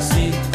see.